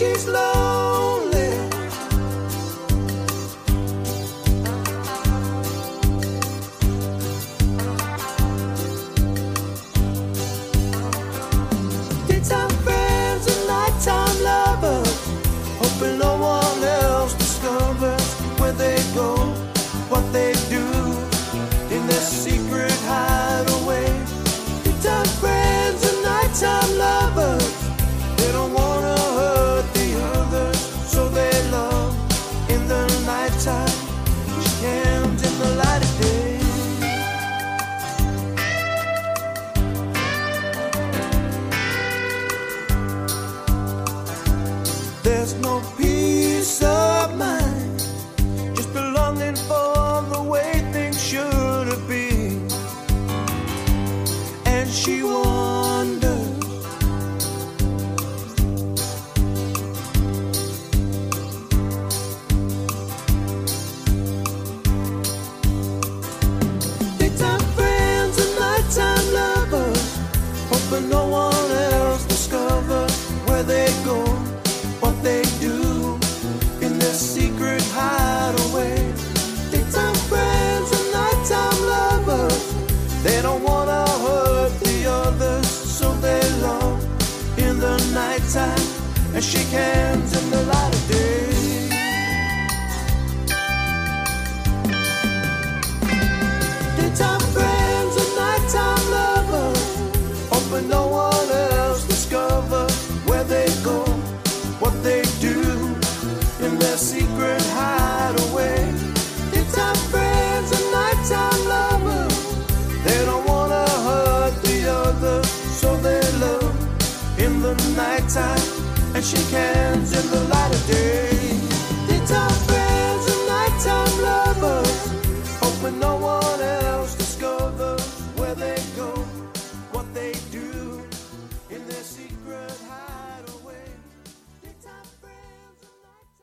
she's lonely. Daytime friends and nighttime lovers, hoping no one else discovers where they go, what they do. There's no peace of mind, just belonging for the way things should have been. And she won't. tight and shake hands in the light. that she can in the light of day.